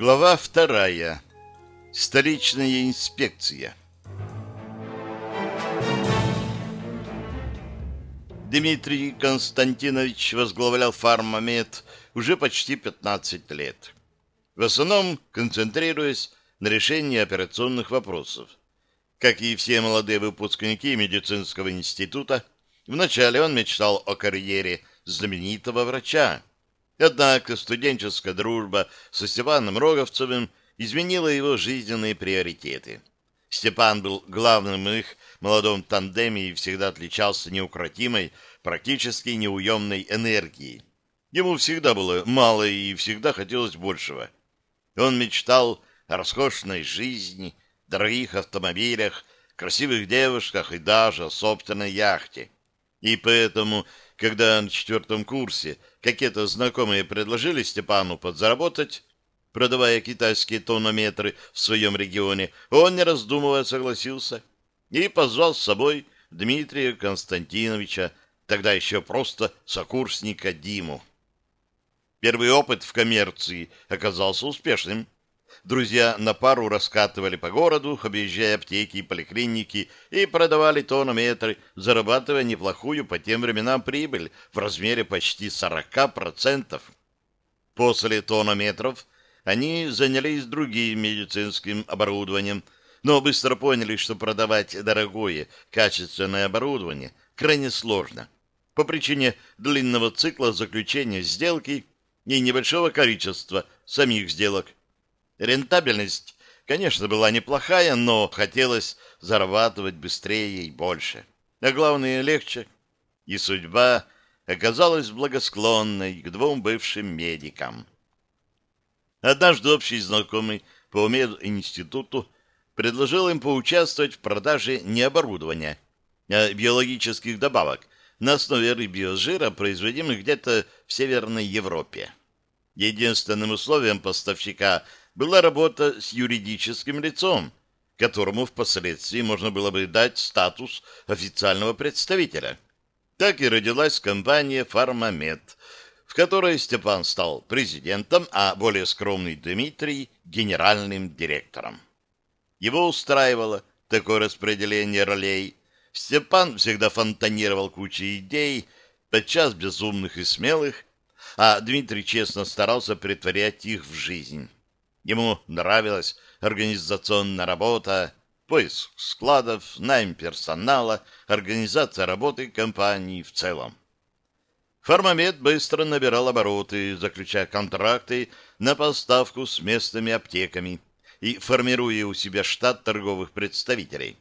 Глава вторая. Столичная инспекция. Дмитрий Константинович возглавлял фармамед уже почти 15 лет. В основном концентрируясь на решении операционных вопросов. Как и все молодые выпускники медицинского института, вначале он мечтал о карьере знаменитого врача. Однако студенческая дружба со Степаном Роговцевым изменила его жизненные приоритеты. Степан был главным их молодом тандеме и всегда отличался неукротимой, практически неуемной энергией. Ему всегда было мало и всегда хотелось большего. Он мечтал о роскошной жизни, дорогих автомобилях, красивых девушках и даже о собственной яхте. И поэтому, когда на четвертом курсе какие-то знакомые предложили Степану подзаработать, продавая китайские тонометры в своем регионе, он, не раздумывая, согласился и позвал с собой Дмитрия Константиновича, тогда еще просто сокурсника Диму. Первый опыт в коммерции оказался успешным. Друзья на пару раскатывали по городу, объезжая аптеки и поликлиники, и продавали тонометры, зарабатывая неплохую по тем временам прибыль в размере почти 40%. После тонометров они занялись другим медицинским оборудованием, но быстро поняли, что продавать дорогое, качественное оборудование крайне сложно по причине длинного цикла заключения сделки и небольшого количества самих сделок. Рентабельность, конечно, была неплохая, но хотелось зарабатывать быстрее и больше. А главное, легче. И судьба оказалась благосклонной к двум бывшим медикам. Однажды общий знакомый по мединституту предложил им поучаствовать в продаже не оборудования, а биологических добавок на основе рыбьего жира, производимых где-то в Северной Европе. Единственным условием поставщика была работа с юридическим лицом, которому впоследствии можно было бы дать статус официального представителя. Так и родилась компания «Фармамед», в которой Степан стал президентом, а более скромный Дмитрий – генеральным директором. Его устраивало такое распределение ролей. Степан всегда фонтанировал кучей идей, подчас безумных и смелых, а Дмитрий честно старался притворять их в жизнь. Ему нравилась организационная работа, поиск складов, найм персонала, организация работы компании в целом. Фармамед быстро набирал обороты, заключая контракты на поставку с местными аптеками и формируя у себя штат торговых представителей.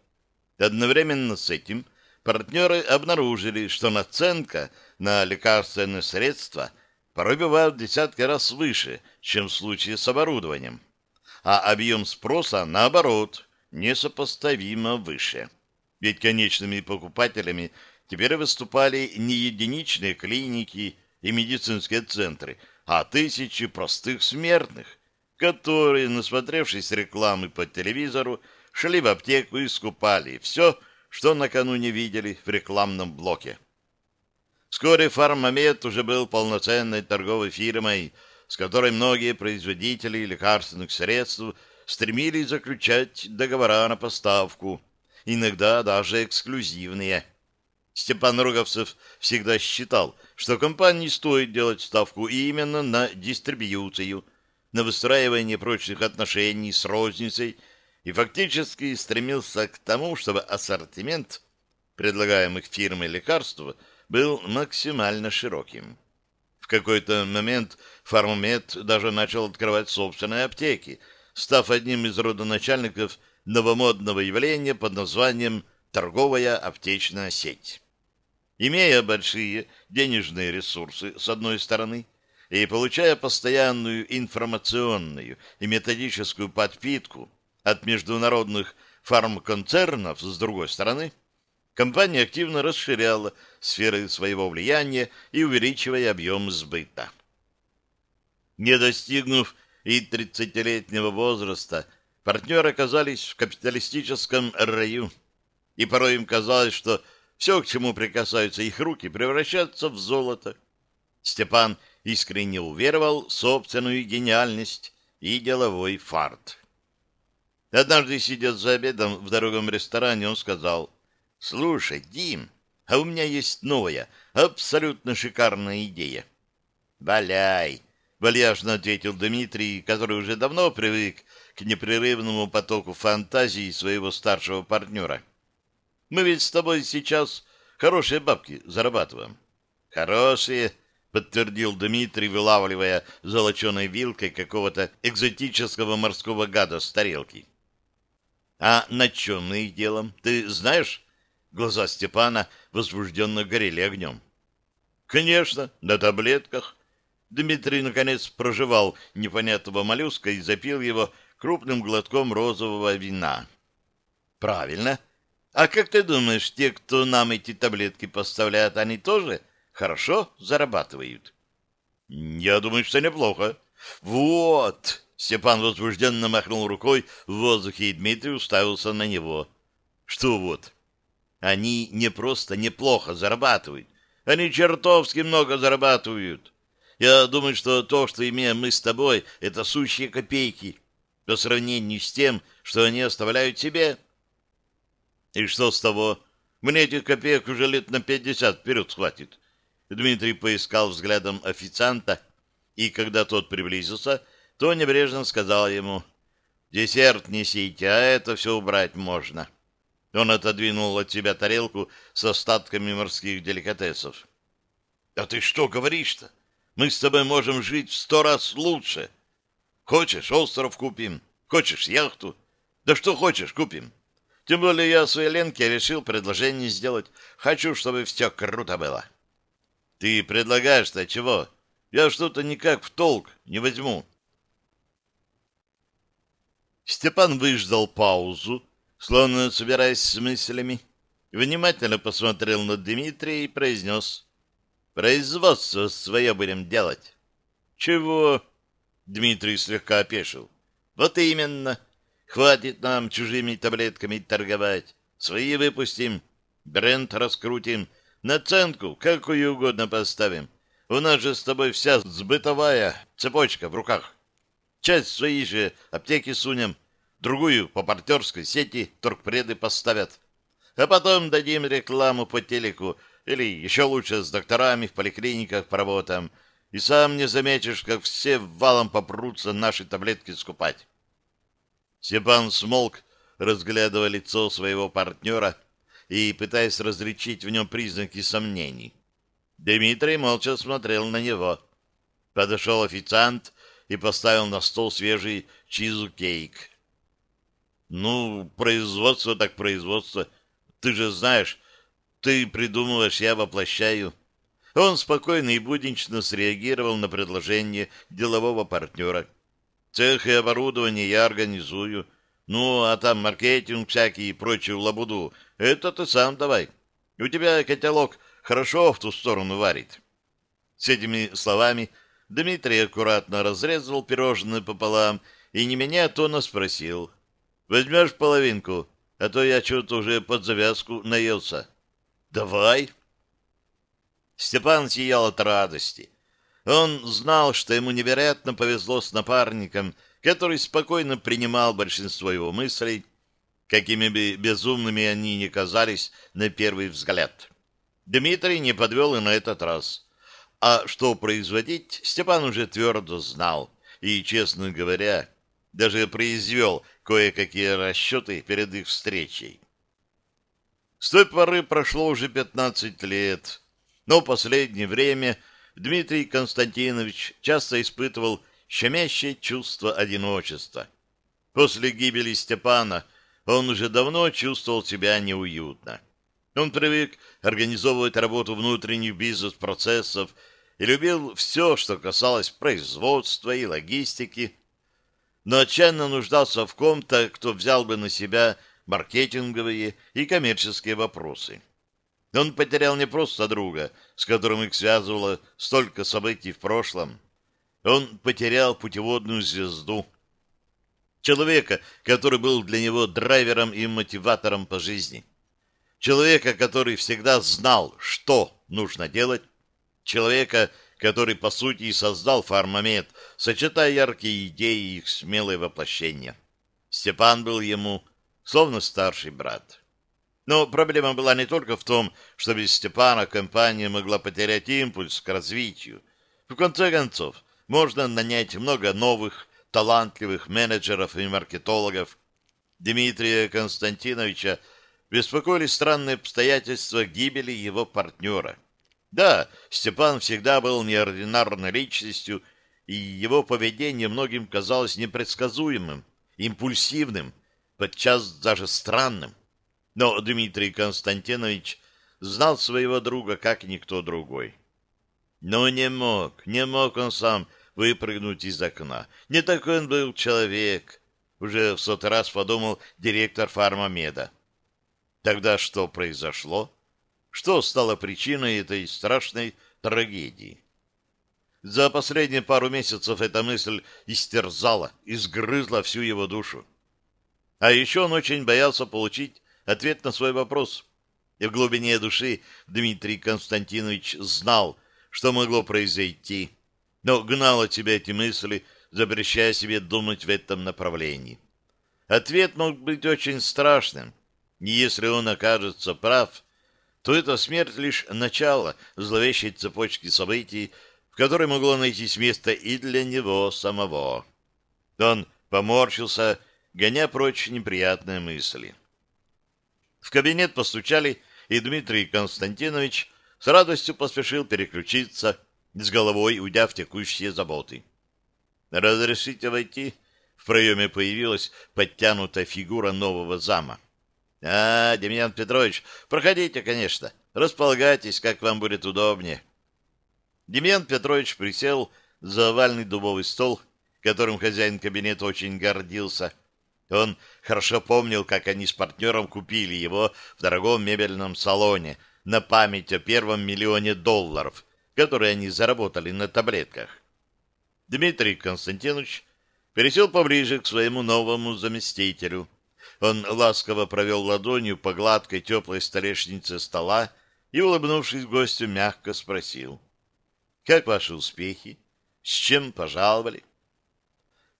Одновременно с этим партнеры обнаружили, что наценка на лекарственные средства порой бывает в десятки раз выше, чем в случае с оборудованием, а объем спроса, наоборот, несопоставимо выше. Ведь конечными покупателями – теперь выступали не единичные клиники и медицинские центры, а тысячи простых смертных, которые, насмотревшись рекламы по телевизору, шли в аптеку и скупали все, что накануне видели в рекламном блоке. Вскоре Фармамед уже был полноценной торговой фирмой, с которой многие производители лекарственных средств стремились заключать договора на поставку, иногда даже эксклюзивные – Степан Роговцев всегда считал, что компании стоит делать ставку именно на дистрибьюцию, на выстраивание прочных отношений с розницей и фактически стремился к тому, чтобы ассортимент предлагаемых фирмой лекарств был максимально широким. В какой-то момент Фармамед даже начал открывать собственные аптеки, став одним из родоначальников новомодного явления под названием «торговая аптечная сеть». Имея большие денежные ресурсы, с одной стороны, и получая постоянную информационную и методическую подпитку от международных фармконцернов, с другой стороны, компания активно расширяла сферы своего влияния и увеличивая объем сбыта. Не достигнув и 30-летнего возраста, партнеры оказались в капиталистическом раю, и порой им казалось, что все, к чему прикасаются их руки, превращается в золото. Степан искренне уверовал в собственную гениальность и деловой фарт. Однажды, сидя за обедом в дорогом ресторане, он сказал, «Слушай, Дим, а у меня есть новая, абсолютно шикарная идея». «Валяй!» — вальяжно ответил Дмитрий, который уже давно привык к непрерывному потоку фантазии своего старшего партнера. «Мы ведь с тобой сейчас хорошие бабки зарабатываем». «Хорошие», — подтвердил Дмитрий, вылавливая золоченой вилкой какого-то экзотического морского гада с тарелки. «А на чем мы их делом? Ты знаешь?» Глаза Степана возбужденно горели огнем. «Конечно, на таблетках». Дмитрий, наконец, проживал непонятного моллюска и запил его крупным глотком розового вина. «Правильно. А как ты думаешь, те, кто нам эти таблетки поставляют, они тоже хорошо зарабатывают?» «Я думаю, что неплохо». «Вот!» Степан возбужденно махнул рукой в воздухе, и Дмитрий уставился на него. Что вот? Они не просто неплохо зарабатывают, они чертовски много зарабатывают. Я думаю, что то, что имеем мы с тобой, это сущие копейки по сравнению с тем, что они оставляют себе. И что с того? Мне этих копеек уже лет на пятьдесят вперед схватит. Дмитрий поискал взглядом официанта, и когда тот приблизился, то небрежно сказал ему, «Десерт несите, а это все убрать можно». Он отодвинул от себя тарелку с остатками морских деликатесов. «А ты что говоришь-то? Мы с тобой можем жить в сто раз лучше. Хочешь, остров купим, хочешь, яхту. Да что хочешь, купим. Тем более я своей Ленке решил предложение сделать. Хочу, чтобы все круто было». «Ты предлагаешь-то чего? Я что-то никак в толк не возьму». Степан выждал паузу, словно собираясь с мыслями, внимательно посмотрел на Дмитрия и произнес «Производство свое будем делать». «Чего?» — Дмитрий слегка опешил. «Вот именно. Хватит нам чужими таблетками торговать. Свои выпустим, бренд раскрутим, наценку какую угодно поставим. У нас же с тобой вся сбытовая цепочка в руках». Часть свои же аптеки сунем, другую по портерской сети торгпреды поставят. А потом дадим рекламу по телеку или еще лучше с докторами в поликлиниках поработаем. И сам не заметишь, как все валом попрутся наши таблетки скупать. Степан смолк, разглядывая лицо своего партнера и пытаясь различить в нем признаки сомнений. Дмитрий молча смотрел на него. Подошел официант и поставил на стол свежий чизу-кейк. «Ну, производство так производство. Ты же знаешь, ты придумываешь, я воплощаю». Он спокойно и буднично среагировал на предложение делового партнера. «Цех и оборудование я организую. Ну, а там маркетинг всякий и прочую лабуду. Это ты сам давай. У тебя котелок хорошо в ту сторону варит». С этими словами Дмитрий аккуратно разрезал пирожное пополам и, не меняя тона, спросил. «Возьмешь половинку, а то я что-то уже под завязку наелся». «Давай». Степан сиял от радости. Он знал, что ему невероятно повезло с напарником, который спокойно принимал большинство его мыслей, какими бы безумными они ни казались на первый взгляд. Дмитрий не подвел и на этот раз. А что производить, Степан уже твердо знал и, честно говоря, даже произвел кое-какие расчеты перед их встречей. С той поры прошло уже 15 лет, но в последнее время Дмитрий Константинович часто испытывал щемящее чувство одиночества. После гибели Степана он уже давно чувствовал себя неуютно. Он привык организовывать работу внутренних бизнес-процессов и любил все, что касалось производства и логистики, но отчаянно нуждался в ком-то, кто взял бы на себя маркетинговые и коммерческие вопросы. Он потерял не просто друга, с которым их связывало столько событий в прошлом. Он потерял путеводную звезду. Человека, который был для него драйвером и мотиватором по жизни. Человека, который всегда знал, что нужно делать, человека, который, по сути, и создал фармамед, сочетая яркие идеи и их смелое воплощение. Степан был ему словно старший брат. Но проблема была не только в том, что без Степана компания могла потерять импульс к развитию. В конце концов, можно нанять много новых, талантливых менеджеров и маркетологов. Дмитрия Константиновича беспокоили странные обстоятельства гибели его партнера. Да, Степан всегда был неординарной личностью, и его поведение многим казалось непредсказуемым, импульсивным, подчас даже странным. Но Дмитрий Константинович знал своего друга как никто другой. Но не мог, не мог он сам выпрыгнуть из окна. Не такой он был человек, уже в сотый раз подумал директор фармамеда. Тогда что произошло? Что стало причиной этой страшной трагедии? За последние пару месяцев эта мысль истерзала, изгрызла всю его душу. А еще он очень боялся получить ответ на свой вопрос. И в глубине души Дмитрий Константинович знал, что могло произойти, но гнал от себя эти мысли, запрещая себе думать в этом направлении. Ответ мог быть очень страшным, если он окажется прав, то это смерть лишь начало зловещей цепочки событий, в которой могло найтись место и для него самого. Он поморщился, гоня прочь неприятные мысли. В кабинет постучали, и Дмитрий Константинович с радостью поспешил переключиться, с головой уйдя в текущие заботы. «Разрешите войти?» В проеме появилась подтянутая фигура нового зама. А, Демьян Петрович, проходите, конечно. Располагайтесь, как вам будет удобнее. Демьян Петрович присел за овальный дубовый стол, которым хозяин кабинета очень гордился. Он хорошо помнил, как они с партнером купили его в дорогом мебельном салоне на память о первом миллионе долларов, которые они заработали на таблетках. Дмитрий Константинович пересел поближе к своему новому заместителю — он ласково провел ладонью по гладкой теплой столешнице стола и, улыбнувшись гостю, мягко спросил. — Как ваши успехи? С чем пожаловали?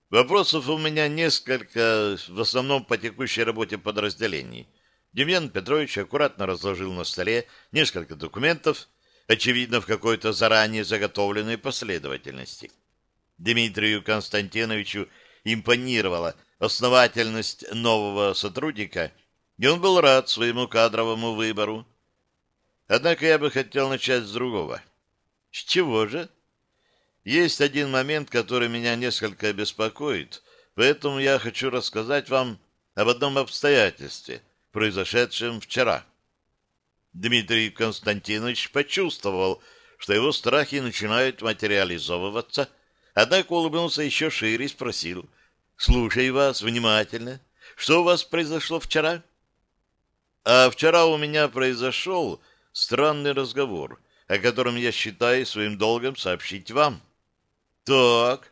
Вопросов у меня несколько, в основном по текущей работе подразделений. Демьян Петрович аккуратно разложил на столе несколько документов, очевидно, в какой-то заранее заготовленной последовательности. Дмитрию Константиновичу импонировало основательность нового сотрудника, и он был рад своему кадровому выбору. Однако я бы хотел начать с другого. С чего же? Есть один момент, который меня несколько беспокоит, поэтому я хочу рассказать вам об одном обстоятельстве, произошедшем вчера. Дмитрий Константинович почувствовал, что его страхи начинают материализовываться, однако улыбнулся еще шире и спросил — Слушаю вас внимательно. Что у вас произошло вчера? А вчера у меня произошел странный разговор, о котором я считаю своим долгом сообщить вам. Так.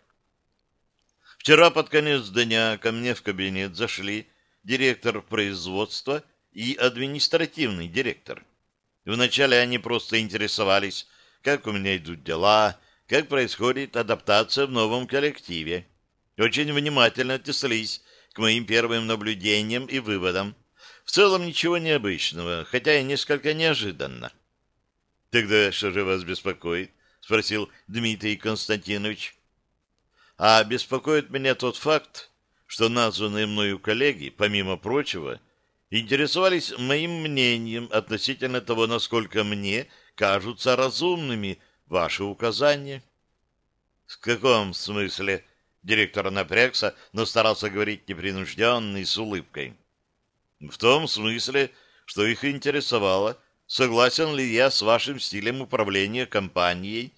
Вчера под конец дня ко мне в кабинет зашли директор производства и административный директор. Вначале они просто интересовались, как у меня идут дела, как происходит адаптация в новом коллективе очень внимательно отнеслись к моим первым наблюдениям и выводам. В целом ничего необычного, хотя и несколько неожиданно. — Тогда что же вас беспокоит? — спросил Дмитрий Константинович. — А беспокоит меня тот факт, что названные мною коллеги, помимо прочего, интересовались моим мнением относительно того, насколько мне кажутся разумными ваши указания. — В каком смысле? — Директор напрягся, но старался говорить непринужденно и с улыбкой. В том смысле, что их интересовало, согласен ли я с вашим стилем управления компанией,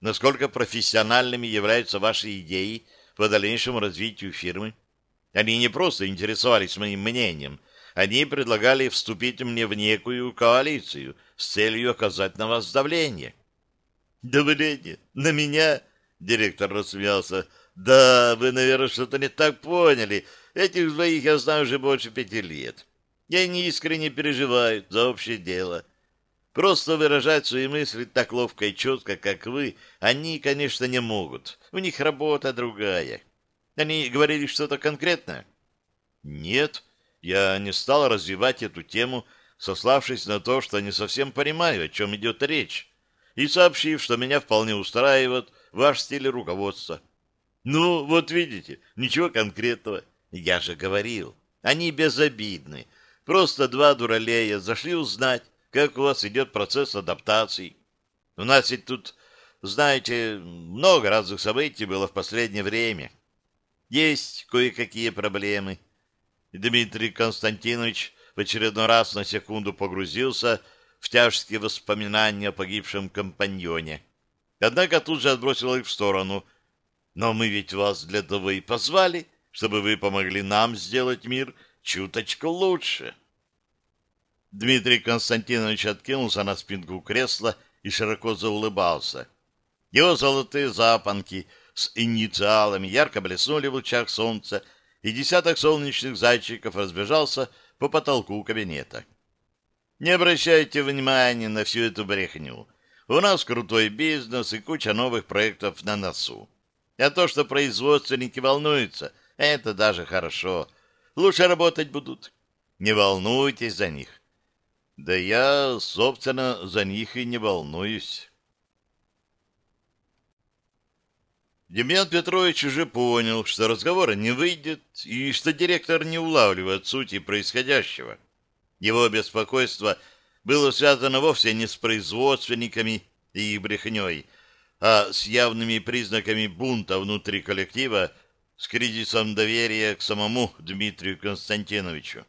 насколько профессиональными являются ваши идеи по дальнейшему развитию фирмы. Они не просто интересовались моим мнением, они предлагали вступить мне в некую коалицию с целью оказать на вас давление. «Давление? На меня?» — директор рассмеялся. Да, вы, наверное, что-то не так поняли. Этих двоих я знаю уже больше пяти лет. И они искренне переживают за общее дело. Просто выражать свои мысли так ловко и четко, как вы, они, конечно, не могут. У них работа другая. Они говорили что-то конкретное? Нет, я не стал развивать эту тему, сославшись на то, что не совсем понимаю, о чем идет речь, и сообщив, что меня вполне устраивает ваш стиль руководства. Ну, вот видите, ничего конкретного. Я же говорил, они безобидны. Просто два дуралея зашли узнать, как у вас идет процесс адаптации. У нас ведь тут, знаете, много разных событий было в последнее время. Есть кое-какие проблемы. Дмитрий Константинович в очередной раз на секунду погрузился в тяжкие воспоминания о погибшем компаньоне. Однако тут же отбросил их в сторону. Но мы ведь вас для того и позвали, чтобы вы помогли нам сделать мир чуточку лучше. Дмитрий Константинович откинулся на спинку кресла и широко заулыбался. Его золотые запонки с инициалами ярко блеснули в лучах солнца, и десяток солнечных зайчиков разбежался по потолку кабинета. Не обращайте внимания на всю эту брехню. У нас крутой бизнес и куча новых проектов на носу. А то, что производственники волнуются, это даже хорошо. Лучше работать будут. Не волнуйтесь за них. Да я, собственно, за них и не волнуюсь. Демьян Петрович уже понял, что разговора не выйдет и что директор не улавливает сути происходящего. Его беспокойство было связано вовсе не с производственниками и их брехней, а с явными признаками бунта внутри коллектива, с кризисом доверия к самому Дмитрию Константиновичу.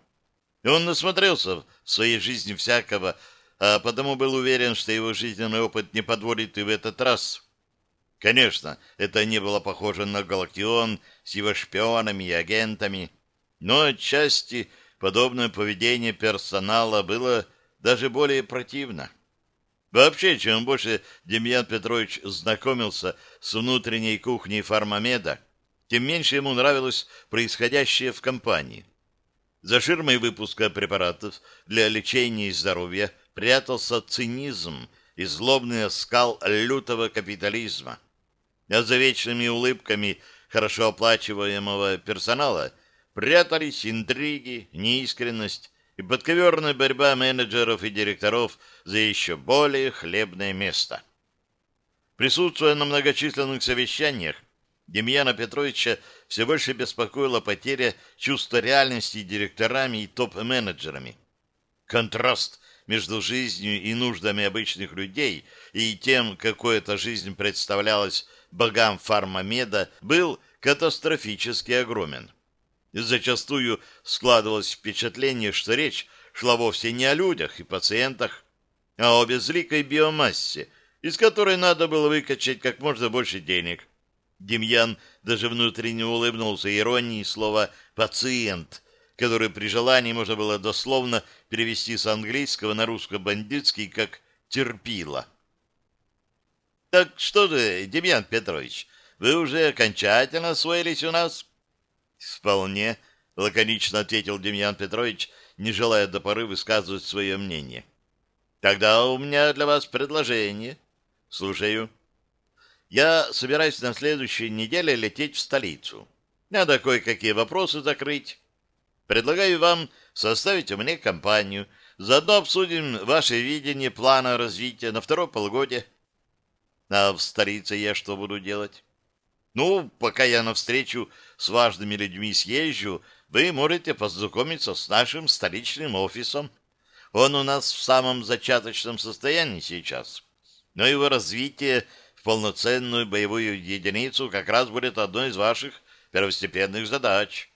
Он насмотрелся в своей жизни всякого, а потому был уверен, что его жизненный опыт не подводит и в этот раз. Конечно, это не было похоже на Галактион с его шпионами и агентами, но отчасти подобное поведение персонала было даже более противно. Вообще, чем больше Демьян Петрович знакомился с внутренней кухней фармамеда, тем меньше ему нравилось происходящее в компании. За ширмой выпуска препаратов для лечения и здоровья прятался цинизм и злобный оскал лютого капитализма. А за вечными улыбками хорошо оплачиваемого персонала прятались интриги, неискренность и подковерная борьба менеджеров и директоров за еще более хлебное место. Присутствуя на многочисленных совещаниях, Демьяна Петровича все больше беспокоила потеря чувства реальности директорами и топ-менеджерами. Контраст между жизнью и нуждами обычных людей и тем, какой эта жизнь представлялась богам фармамеда, был катастрофически огромен. Зачастую складывалось впечатление, что речь шла вовсе не о людях и пациентах, а о безликой биомассе, из которой надо было выкачать как можно больше денег – Демьян даже внутренне улыбнулся иронии слова «пациент», который при желании можно было дословно перевести с английского на русско-бандитский как «терпила». «Так что же, Демьян Петрович, вы уже окончательно освоились у нас?» «Вполне», — лаконично ответил Демьян Петрович, не желая до поры высказывать свое мнение. «Тогда у меня для вас предложение. Слушаю». Я собираюсь на следующей неделе лететь в столицу. Надо кое-какие вопросы закрыть. Предлагаю вам составить меня компанию. Заодно обсудим ваше видение плана развития на второе полугодие. А в столице я что буду делать? Ну, пока я на встречу с важными людьми съезжу, вы можете познакомиться с нашим столичным офисом. Он у нас в самом зачаточном состоянии сейчас. Но его развитие полноценную боевую единицу как раз будет одной из ваших первостепенных задач.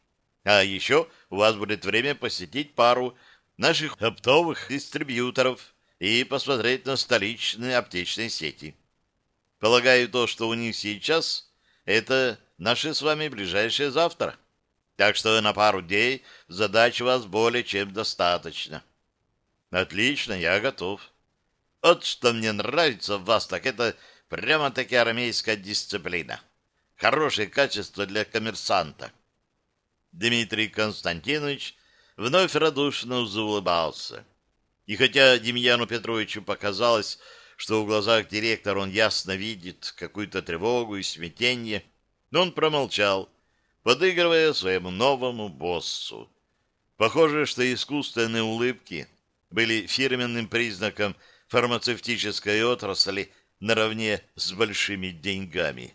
А еще у вас будет время посетить пару наших оптовых дистрибьюторов и посмотреть на столичные аптечные сети. Полагаю, то, что у них сейчас, это наше с вами ближайшее завтра. Так что на пару дней задач у вас более чем достаточно. Отлично, я готов. Вот что мне нравится в вас, так это Прямо-таки армейская дисциплина. Хорошее качество для коммерсанта. Дмитрий Константинович вновь радушно заулыбался. И хотя Демьяну Петровичу показалось, что в глазах директора он ясно видит какую-то тревогу и смятение, но он промолчал, подыгрывая своему новому боссу. Похоже, что искусственные улыбки были фирменным признаком фармацевтической отрасли наравне с большими деньгами.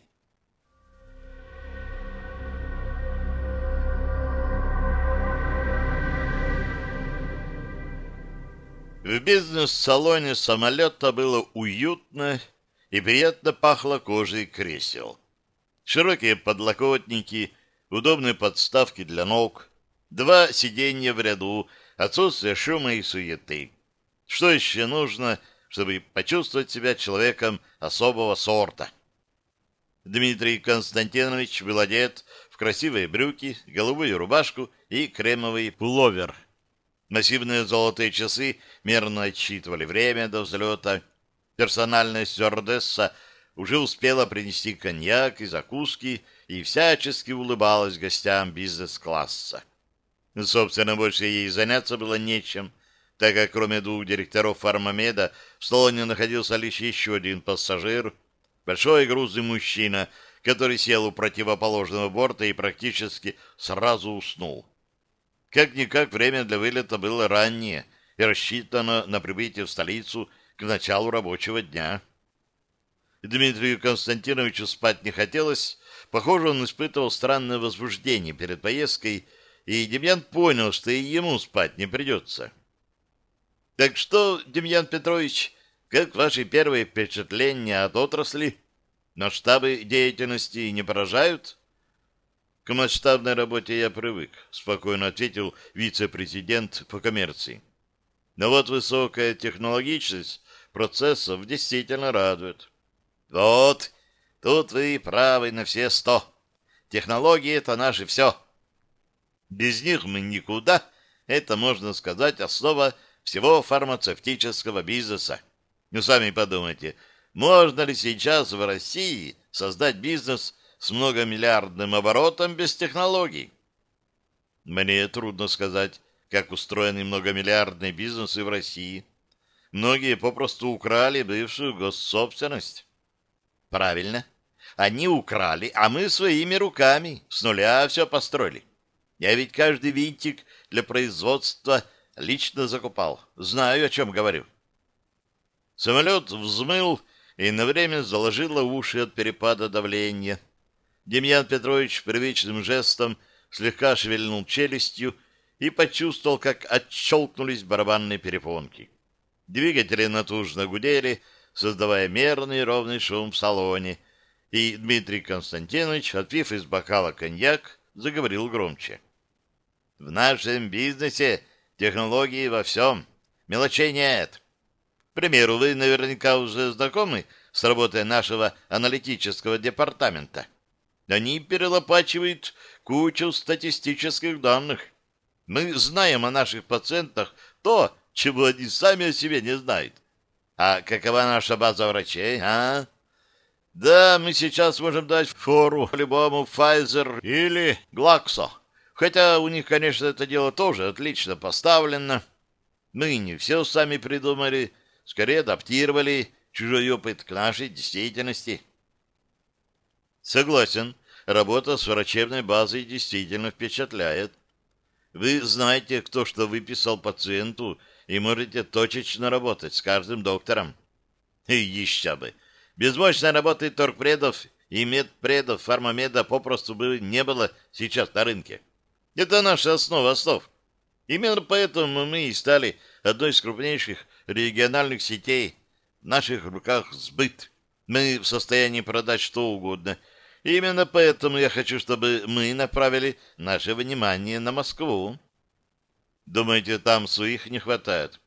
В бизнес-салоне самолета было уютно и приятно пахло кожей кресел. Широкие подлокотники, удобные подставки для ног, два сиденья в ряду, отсутствие шума и суеты. Что еще нужно, чтобы почувствовать себя человеком особого сорта? Дмитрий Константинович был одет в красивые брюки, голубую рубашку и кремовый пуловер. Массивные золотые часы мерно отсчитывали время до взлета. Персональная стюардесса уже успела принести коньяк и закуски и всячески улыбалась гостям бизнес-класса. Собственно, больше ей заняться было нечем, так как кроме двух директоров фармамеда в салоне находился лишь еще один пассажир, большой грузный мужчина, который сел у противоположного борта и практически сразу уснул. Как-никак время для вылета было раннее и рассчитано на прибытие в столицу к началу рабочего дня. Дмитрию Константиновичу спать не хотелось. Похоже, он испытывал странное возбуждение перед поездкой, и Демьян понял, что и ему спать не придется. «Так что, Демьян Петрович, как ваши первые впечатления от отрасли? Масштабы деятельности не поражают?» К масштабной работе я привык, спокойно ответил вице-президент по коммерции. Но вот высокая технологичность процессов действительно радует. Вот, тут вы правы на все сто. Технологии — это наше все. Без них мы никуда. Это, можно сказать, основа всего фармацевтического бизнеса. Ну, сами подумайте, можно ли сейчас в России создать бизнес с многомиллиардным оборотом без технологий. Мне трудно сказать, как устроены многомиллиардные бизнесы в России. Многие попросту украли бывшую госсобственность. Правильно. Они украли, а мы своими руками с нуля все построили. Я ведь каждый винтик для производства лично закупал. Знаю, о чем говорю. Самолет взмыл и на время заложило уши от перепада давления. Демьян Петрович привычным жестом слегка шевельнул челюстью и почувствовал, как отщелкнулись барабанные перепонки. Двигатели натужно гудели, создавая мерный ровный шум в салоне, и Дмитрий Константинович, отпив из бокала коньяк, заговорил громче. «В нашем бизнесе технологии во всем. Мелочей нет. К примеру, вы наверняка уже знакомы с работой нашего аналитического департамента. Они перелопачивают кучу статистических данных. Мы знаем о наших пациентах то, чего они сами о себе не знают. А какова наша база врачей, а? Да, мы сейчас можем дать фору любому Pfizer или Glaxo. Хотя у них, конечно, это дело тоже отлично поставлено. Мы не все сами придумали, скорее адаптировали чужой опыт к нашей действительности. Согласен, работа с врачебной базой действительно впечатляет. Вы знаете, кто что выписал пациенту, и можете точечно работать с каждым доктором. И еще бы! Без мощной работы торгпредов и медпредов фармамеда попросту бы не было сейчас на рынке. Это наша основа основ. Именно поэтому мы и стали одной из крупнейших региональных сетей. В наших руках сбыт. Мы в состоянии продать что угодно – Именно поэтому я хочу, чтобы мы направили наше внимание на Москву. Думаете, там своих не хватает?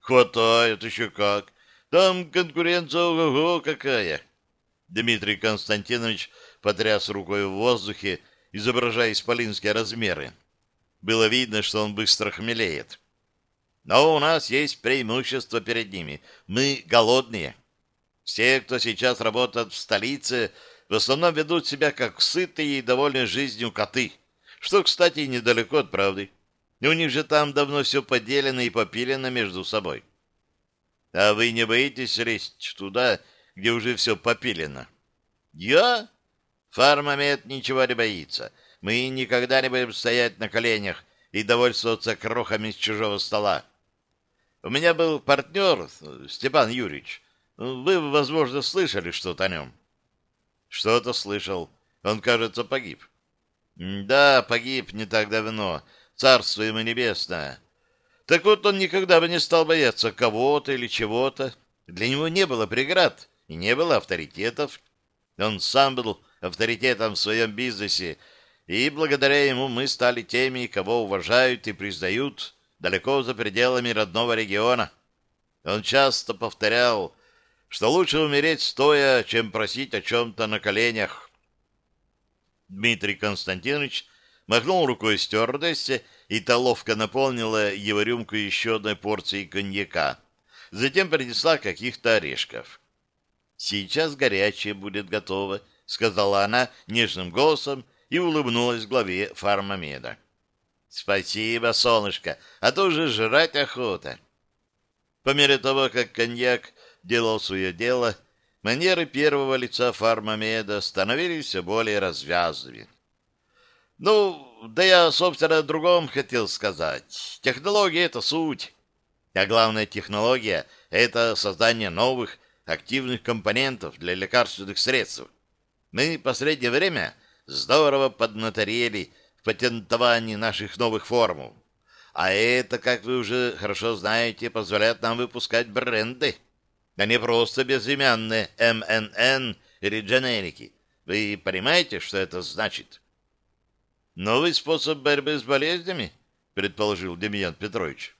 Хватает еще как. Там конкуренция ого какая. Дмитрий Константинович потряс рукой в воздухе, изображая исполинские размеры. Было видно, что он быстро хмелеет. Но у нас есть преимущество перед ними. Мы голодные. Все, кто сейчас работает в столице, в основном ведут себя как сытые и довольные жизнью коты, что, кстати, недалеко от правды. У них же там давно все поделено и попилено между собой. А вы не боитесь лезть туда, где уже все попилено? Я? Фармамед ничего не боится. Мы никогда не будем стоять на коленях и довольствоваться крохами с чужого стола. У меня был партнер, Степан Юрьевич. Вы, возможно, слышали что-то о нем. Что-то слышал. Он, кажется, погиб. Да, погиб не так давно. Царство ему небесное. Так вот, он никогда бы не стал бояться кого-то или чего-то. Для него не было преград и не было авторитетов. Он сам был авторитетом в своем бизнесе, и благодаря ему мы стали теми, кого уважают и признают далеко за пределами родного региона. Он часто повторял, что лучше умереть стоя, чем просить о чем-то на коленях. Дмитрий Константинович махнул рукой стюардессе, и та ловко наполнила его рюмку еще одной порцией коньяка. Затем принесла каких-то орешков. «Сейчас горячее будет готово», — сказала она нежным голосом и улыбнулась главе фармамеда. «Спасибо, солнышко, а то уже жрать охота». По мере того, как коньяк делал свое дело, манеры первого лица фармамеда становились все более развязными. Ну, да я, собственно, о другом хотел сказать. Технология — это суть. А главная технология — это создание новых активных компонентов для лекарственных средств. Мы в последнее время здорово поднаторели в патентовании наших новых формул. А это, как вы уже хорошо знаете, позволяет нам выпускать бренды, а не просто безымянные МНН или дженерики. Вы понимаете, что это значит? Новый способ борьбы с болезнями, предположил Демьян Петрович.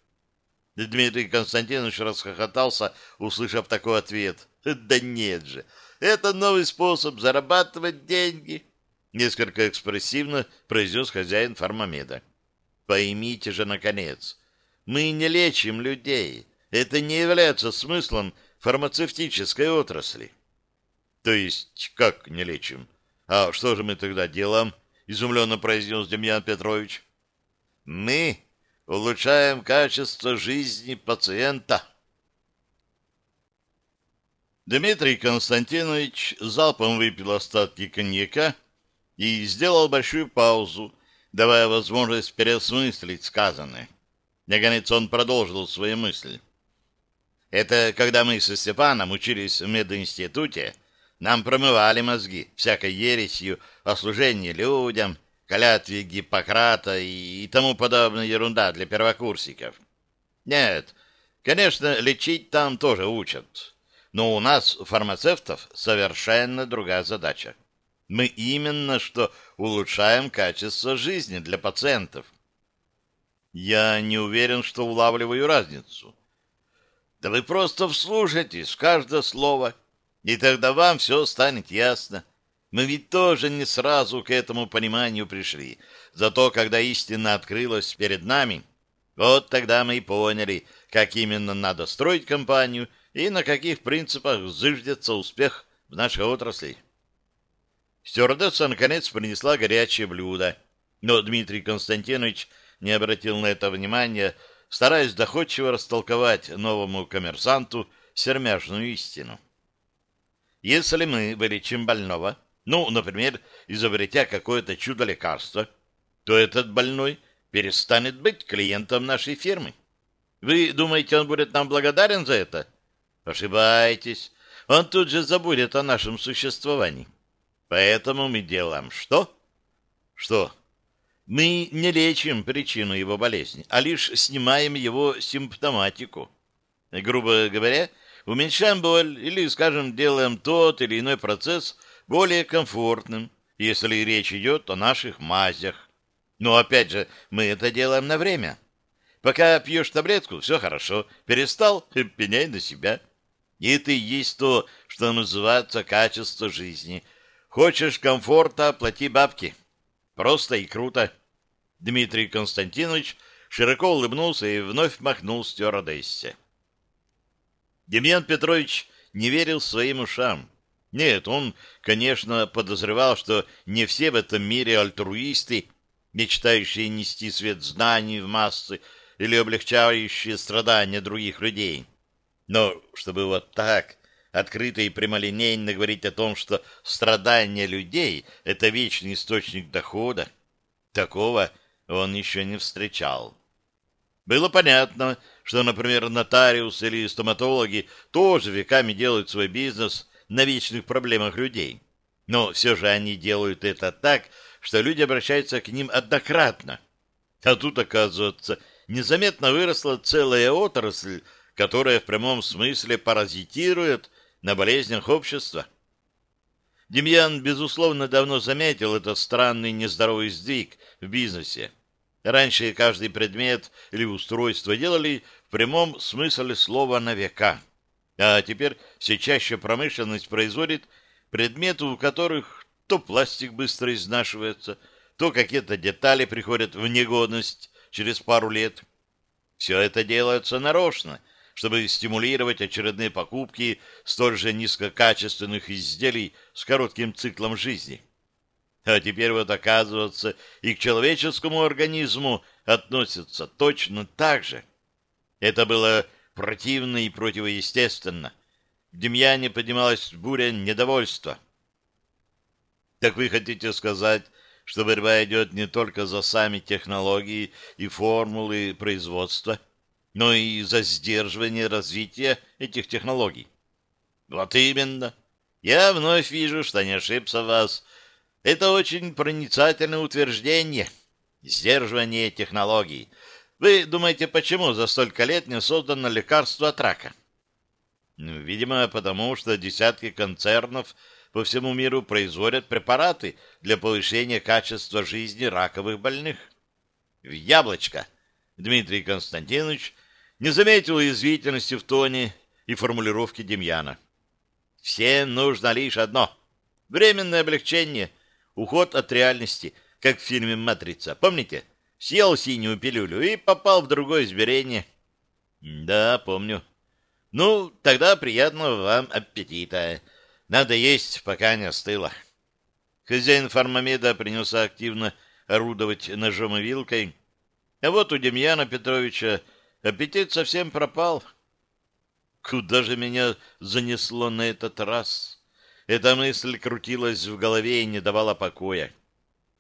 Дмитрий Константинович расхохотался, услышав такой ответ. Да нет же, это новый способ зарабатывать деньги, несколько экспрессивно произнес хозяин фармамеда. Поймите же, наконец, мы не лечим людей. Это не является смыслом фармацевтической отрасли. То есть, как не лечим? А что же мы тогда делаем? Изумленно произнес Демьян Петрович. Мы улучшаем качество жизни пациента. Дмитрий Константинович залпом выпил остатки коньяка и сделал большую паузу, давая возможность переосмыслить сказанное. Наконец он продолжил свои мысли. Это когда мы со Степаном учились в мединституте, нам промывали мозги всякой ересью о служении людям, клятве Гиппократа и, тому подобная ерунда для первокурсников. Нет, конечно, лечить там тоже учат. Но у нас, фармацевтов, совершенно другая задача. Мы именно что улучшаем качество жизни для пациентов. Я не уверен, что улавливаю разницу. Да вы просто вслушайтесь в каждое слово и тогда вам все станет ясно. Мы ведь тоже не сразу к этому пониманию пришли. Зато когда истина открылась перед нами, вот тогда мы и поняли, как именно надо строить компанию и на каких принципах зыждется успех в нашей отрасли. Стюардесса, наконец, принесла горячее блюдо, но Дмитрий Константинович не обратил на это внимания, стараясь доходчиво растолковать новому коммерсанту сермяжную истину. Если мы вылечим больного, ну, например, изобретя какое-то чудо-лекарство, то этот больной перестанет быть клиентом нашей фирмы. Вы думаете, он будет нам благодарен за это? Ошибаетесь. Он тут же забудет о нашем существовании. Поэтому мы делаем что? Что? Мы не лечим причину его болезни, а лишь снимаем его симптоматику. Грубо говоря, уменьшаем боль или, скажем, делаем тот или иной процесс более комфортным, если речь идет о наших мазях. Но опять же, мы это делаем на время. Пока пьешь таблетку, все хорошо. Перестал, пеняй на себя. И это и есть то, что называется качество жизни. Хочешь комфорта, плати бабки. Просто и круто. Дмитрий Константинович широко улыбнулся и вновь махнул стюардессе. Демьян Петрович не верил своим ушам. Нет, он, конечно, подозревал, что не все в этом мире альтруисты мечтающие нести свет знаний в массы или облегчающие страдания других людей. Но чтобы вот так открыто и прямолинейно говорить о том, что страдания людей — это вечный источник дохода, такого он еще не встречал. Было понятно, что, например, нотариус или стоматологи тоже веками делают свой бизнес на вечных проблемах людей. Но все же они делают это так, что люди обращаются к ним однократно. А тут, оказывается, незаметно выросла целая отрасль, которая в прямом смысле паразитирует на болезнях общества. Демьян, безусловно, давно заметил этот странный нездоровый сдвиг в бизнесе. Раньше каждый предмет или устройство делали в прямом смысле слова на века. А теперь все чаще промышленность производит предметы, у которых то пластик быстро изнашивается, то какие-то детали приходят в негодность через пару лет. Все это делается нарочно, чтобы стимулировать очередные покупки столь же низкокачественных изделий с коротким циклом жизни. А теперь вот оказывается и к человеческому организму относятся точно так же. Это было противно и противоестественно. В Демьяне поднималась буря недовольства. Так вы хотите сказать, что борьба идет не только за сами технологии и формулы производства, но и за сдерживание развития этих технологий? Вот именно. Я вновь вижу, что не ошибся вас, это очень проницательное утверждение. Сдерживание технологий. Вы думаете, почему за столько лет не создано лекарство от рака? Ну, видимо, потому что десятки концернов по всему миру производят препараты для повышения качества жизни раковых больных. В яблочко Дмитрий Константинович не заметил уязвительности в тоне и формулировке Демьяна. Всем нужно лишь одно — временное облегчение — Уход от реальности, как в фильме «Матрица». Помните? Съел синюю пилюлю и попал в другое измерение. Да, помню. Ну, тогда приятного вам аппетита. Надо есть, пока не остыло. Хозяин фармамеда принялся активно орудовать ножом и вилкой. А вот у Демьяна Петровича аппетит совсем пропал. Куда же меня занесло на этот раз? Эта мысль крутилась в голове и не давала покоя.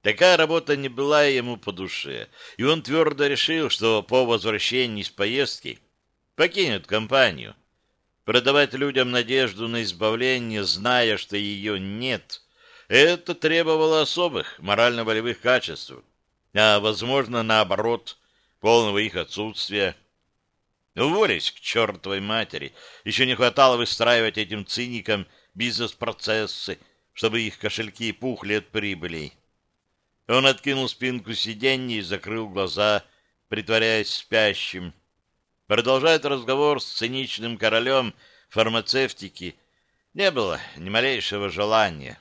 Такая работа не была ему по душе, и он твердо решил, что по возвращении из поездки покинет компанию. Продавать людям надежду на избавление, зная, что ее нет, это требовало особых морально-волевых качеств, а, возможно, наоборот, полного их отсутствия. Уволись к чертовой матери. Еще не хватало выстраивать этим циникам бизнес-процессы, чтобы их кошельки пухли от прибылей. Он откинул спинку сиденья и закрыл глаза, притворяясь спящим. Продолжать разговор с циничным королем фармацевтики не было ни малейшего желания.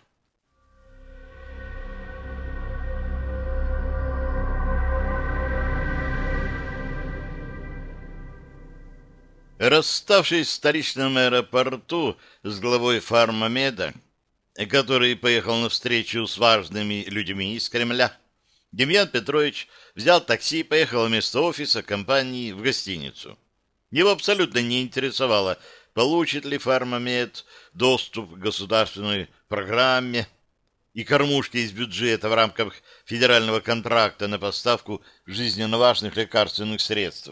Расставшись в столичном аэропорту с главой фармамеда, который поехал на встречу с важными людьми из Кремля, Демьян Петрович взял такси и поехал вместо офиса компании в гостиницу. Его абсолютно не интересовало, получит ли фармамед доступ к государственной программе и кормушке из бюджета в рамках федерального контракта на поставку жизненно важных лекарственных средств.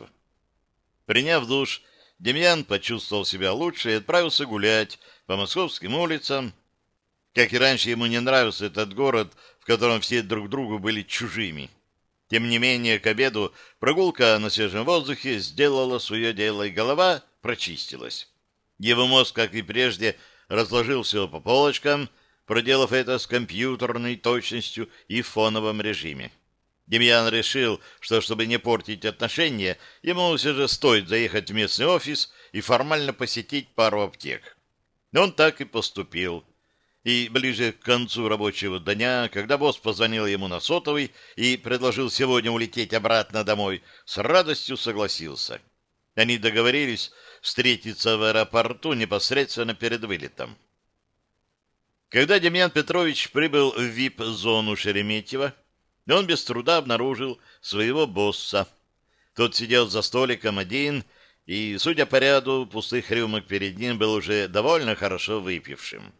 Приняв душ, Демьян почувствовал себя лучше и отправился гулять по московским улицам. Как и раньше, ему не нравился этот город, в котором все друг другу были чужими. Тем не менее, к обеду прогулка на свежем воздухе сделала свое дело, и голова прочистилась. Его мозг, как и прежде, разложил все по полочкам, проделав это с компьютерной точностью и в фоновом режиме. Демьян решил, что, чтобы не портить отношения, ему все же стоит заехать в местный офис и формально посетить пару аптек. Он так и поступил. И ближе к концу рабочего дня, когда босс позвонил ему на сотовый и предложил сегодня улететь обратно домой, с радостью согласился. Они договорились встретиться в аэропорту непосредственно перед вылетом. Когда Демьян Петрович прибыл в ВИП-зону Шереметьево, он без труда обнаружил своего босса. Тот сидел за столиком один и, судя по ряду пустых рюмок перед ним, был уже довольно хорошо выпившим.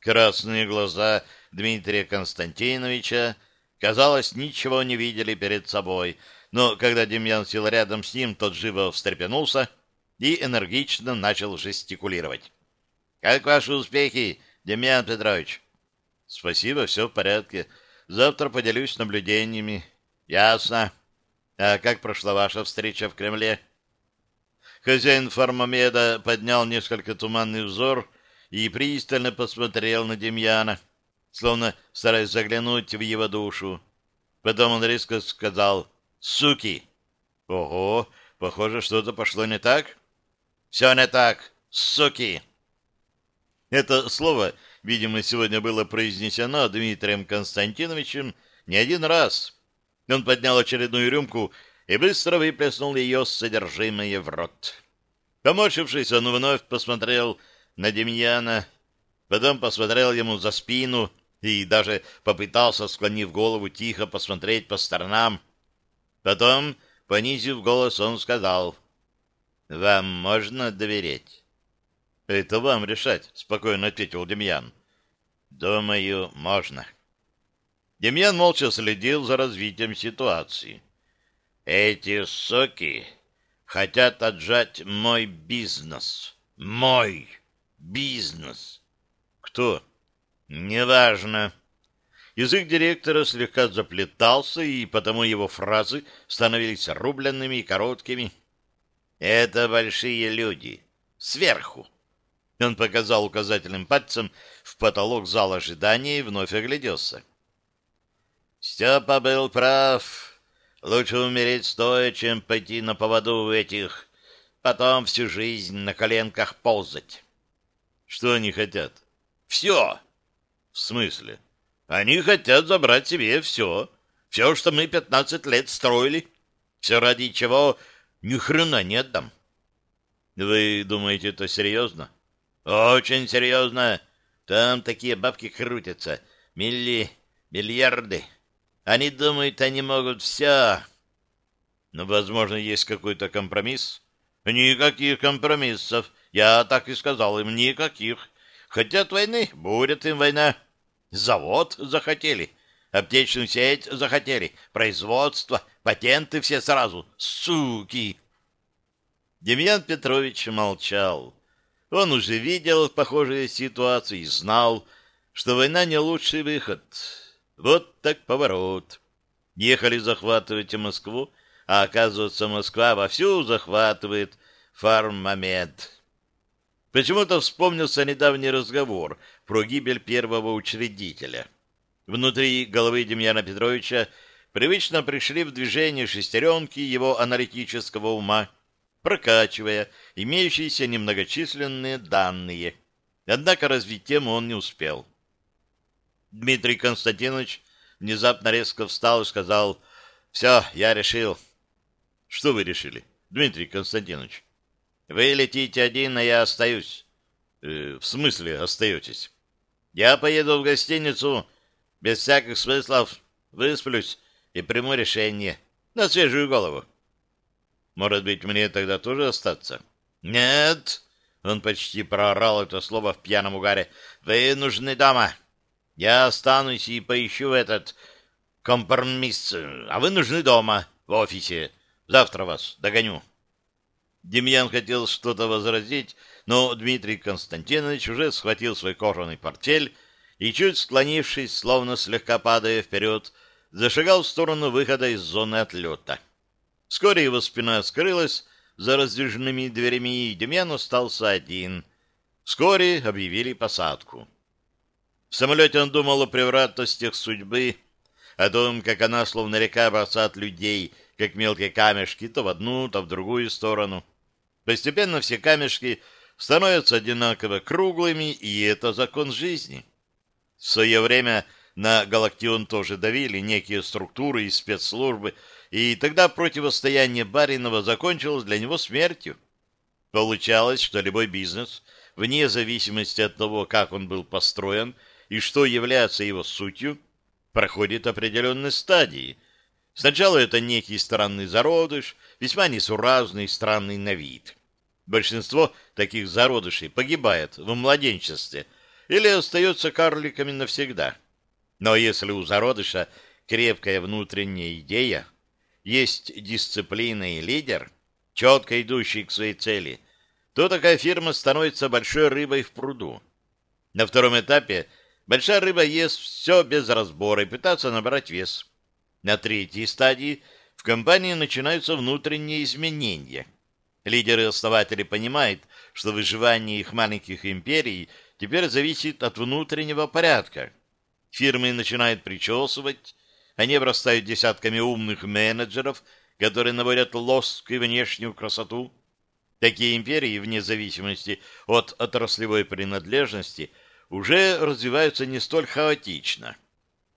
Красные глаза Дмитрия Константиновича, казалось, ничего не видели перед собой, но когда Демьян сел рядом с ним, тот живо встрепенулся и энергично начал жестикулировать. «Как ваши успехи, Демьян Петрович?» «Спасибо, все в порядке. Завтра поделюсь наблюдениями». «Ясно. А как прошла ваша встреча в Кремле?» Хозяин фармамеда поднял несколько туманный взор и пристально посмотрел на Демьяна, словно стараясь заглянуть в его душу. Потом он резко сказал «Суки!» «Ого, похоже, что-то пошло не так?» «Все не так, суки!» Это слово, видимо, сегодня было произнесено Дмитрием Константиновичем не один раз. Он поднял очередную рюмку и быстро выплеснул ее содержимое в рот. Поморщившись, он вновь посмотрел на Демьяна, потом посмотрел ему за спину и даже попытался, склонив голову, тихо посмотреть по сторонам. Потом, понизив голос, он сказал, «Вам можно доверять?» «Это вам решать», — спокойно ответил Демьян. «Думаю, можно». Демьян молча следил за развитием ситуации. «Эти соки хотят отжать мой бизнес. Мой!» Бизнес. Кто? Неважно. Язык директора слегка заплетался, и потому его фразы становились рубленными и короткими. Это большие люди. Сверху. Он показал указательным пальцем в потолок зала ожидания и вновь огляделся. Степа был прав. Лучше умереть стоя, чем пойти на поводу у этих, потом всю жизнь на коленках ползать. Что они хотят? Все. В смысле? Они хотят забрать себе все. Все, что мы пятнадцать лет строили. Все ради чего ни хрена не отдам. Вы думаете, это серьезно? Очень серьезно. Там такие бабки крутятся. Милли, миллиарды. Они думают, они могут все. Но, возможно, есть какой-то компромисс. Никаких компромиссов. Я так и сказал им, никаких. Хотят войны, будет им война. Завод захотели, аптечную сеть захотели, производство, патенты все сразу. Суки! Демьян Петрович молчал. Он уже видел похожие ситуации и знал, что война не лучший выход. Вот так поворот. Ехали захватывать Москву, а оказывается, Москва вовсю захватывает Фармамед. Почему-то вспомнился недавний разговор про гибель первого учредителя. Внутри головы Демьяна Петровича привычно пришли в движение шестеренки его аналитического ума, прокачивая имеющиеся немногочисленные данные. Однако развить тему он не успел. Дмитрий Константинович внезапно резко встал и сказал, «Все, я решил». «Что вы решили, Дмитрий Константинович?» Вы летите один, а я остаюсь. Э, в смысле остаетесь? Я поеду в гостиницу без всяких смыслов, высплюсь и приму решение на свежую голову. Может быть, мне тогда тоже остаться? Нет, он почти проорал это слово в пьяном угаре. Вы нужны дома. Я останусь и поищу этот компромисс, а вы нужны дома, в офисе. Завтра вас догоню. Демьян хотел что-то возразить, но Дмитрий Константинович уже схватил свой кожаный портфель и, чуть склонившись, словно слегка падая вперед, зашагал в сторону выхода из зоны отлета. Вскоре его спина скрылась за раздвижными дверями, и Демьян остался один. Вскоре объявили посадку. В самолете он думал о превратностях судьбы, о том, как она, словно река, бросает людей, как мелкие камешки, то в одну, то в другую сторону. Постепенно все камешки становятся одинаково круглыми, и это закон жизни. В свое время на Галактион тоже давили некие структуры и спецслужбы, и тогда противостояние Баринова закончилось для него смертью. Получалось, что любой бизнес, вне зависимости от того, как он был построен и что является его сутью, проходит определенные стадии. Сначала это некий странный зародыш, весьма несуразный, странный на вид. Большинство таких зародышей погибает в младенчестве или остается карликами навсегда. Но если у зародыша крепкая внутренняя идея, есть дисциплина и лидер, четко идущий к своей цели, то такая фирма становится большой рыбой в пруду. На втором этапе большая рыба ест все без разбора и пытается набрать вес. На третьей стадии в компании начинаются внутренние изменения. Лидеры и основатели понимают, что выживание их маленьких империй теперь зависит от внутреннего порядка. Фирмы начинают причесывать, они обрастают десятками умных менеджеров, которые наводят лоск и внешнюю красоту. Такие империи, вне зависимости от отраслевой принадлежности, уже развиваются не столь хаотично.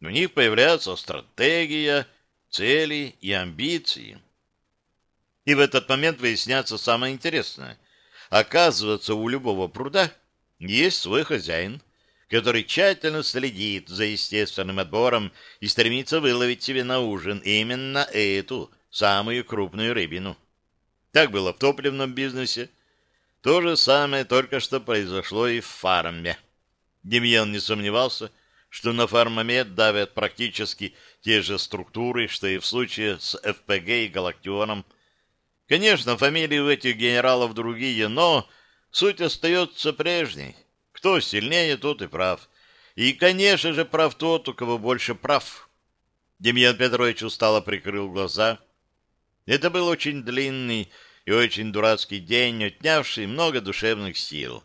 У них появляется стратегия, цели и амбиции. И в этот момент выясняется самое интересное. Оказывается, у любого пруда есть свой хозяин, который тщательно следит за естественным отбором и стремится выловить себе на ужин именно эту самую крупную рыбину. Так было в топливном бизнесе. То же самое только что произошло и в фарме. Демьян не сомневался, что на фармомед давят практически те же структуры, что и в случае с ФПГ и Галактионом. Конечно, фамилии у этих генералов другие, но суть остается прежней. Кто сильнее, тот и прав. И, конечно же, прав тот, у кого больше прав. Демьян Петрович устало прикрыл глаза. Это был очень длинный и очень дурацкий день, отнявший много душевных сил.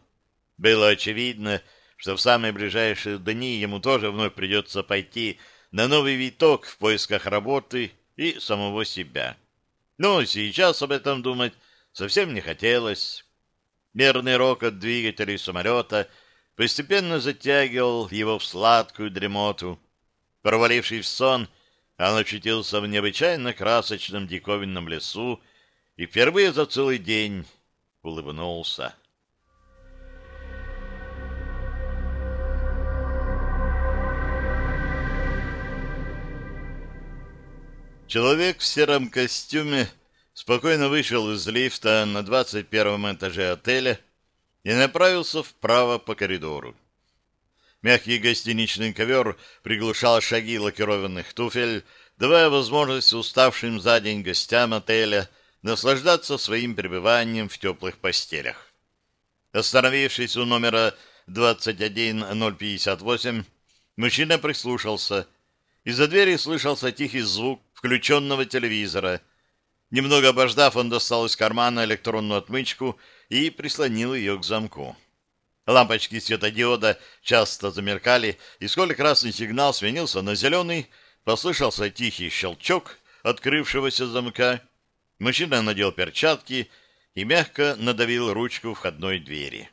Было очевидно, что в самые ближайшие дни ему тоже вновь придется пойти на новый виток в поисках работы и самого себя. Но сейчас об этом думать совсем не хотелось. Мерный рокот двигателей самолета — постепенно затягивал его в сладкую дремоту. Провалившись в сон, он очутился в необычайно красочном диковинном лесу и впервые за целый день улыбнулся. Человек в сером костюме спокойно вышел из лифта на двадцать первом этаже отеля и направился вправо по коридору. Мягкий гостиничный ковер приглушал шаги лакированных туфель, давая возможность уставшим за день гостям отеля наслаждаться своим пребыванием в теплых постелях. Остановившись у номера 21058, мужчина прислушался. Из-за двери слышался тихий звук включенного телевизора. Немного обождав, он достал из кармана электронную отмычку и прислонил ее к замку. Лампочки светодиода часто замеркали, и вскоре красный сигнал сменился на зеленый, послышался тихий щелчок открывшегося замка. Мужчина надел перчатки и мягко надавил ручку входной двери.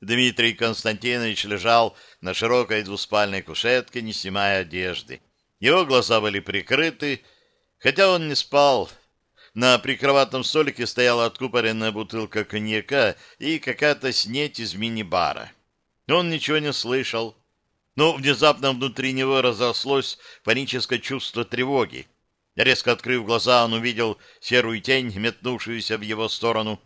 Дмитрий Константинович лежал на широкой двуспальной кушетке, не снимая одежды. Его глаза были прикрыты, хотя он не спал, на прикроватном столике стояла откупоренная бутылка коньяка и какая-то снеть из мини-бара. Он ничего не слышал, но внезапно внутри него разрослось паническое чувство тревоги. Резко открыв глаза, он увидел серую тень, метнувшуюся в его сторону.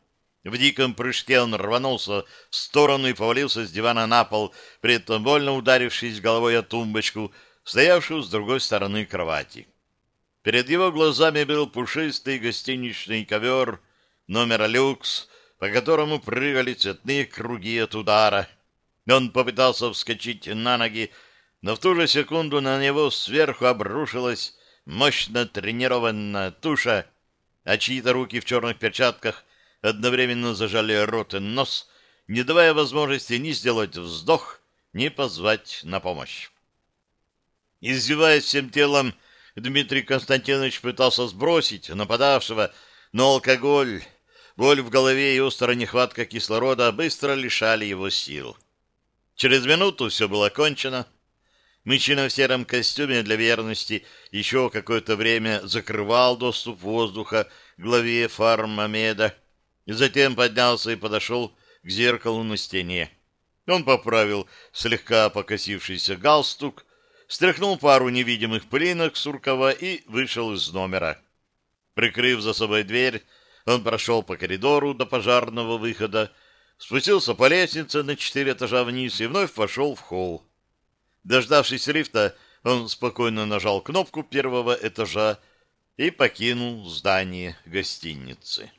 В диком прыжке он рванулся в сторону и повалился с дивана на пол, при этом больно ударившись головой о тумбочку, стоявшую с другой стороны кровати. Перед его глазами был пушистый гостиничный ковер номера люкс, по которому прыгали цветные круги от удара. Он попытался вскочить на ноги, но в ту же секунду на него сверху обрушилась мощно тренированная туша, а чьи-то руки в черных перчатках одновременно зажали рот и нос, не давая возможности ни сделать вздох, ни позвать на помощь. Извиваясь всем телом, Дмитрий Константинович пытался сбросить нападавшего, но алкоголь, боль в голове и острая нехватка кислорода быстро лишали его сил. Через минуту все было кончено. Мужчина в сером костюме для верности еще какое-то время закрывал доступ воздуха главе фармамеда, затем поднялся и подошел к зеркалу на стене. Он поправил слегка покосившийся галстук, стряхнул пару невидимых пылинок с рукава и вышел из номера. Прикрыв за собой дверь, он прошел по коридору до пожарного выхода, спустился по лестнице на четыре этажа вниз и вновь вошел в холл. Дождавшись лифта, он спокойно нажал кнопку первого этажа и покинул здание гостиницы.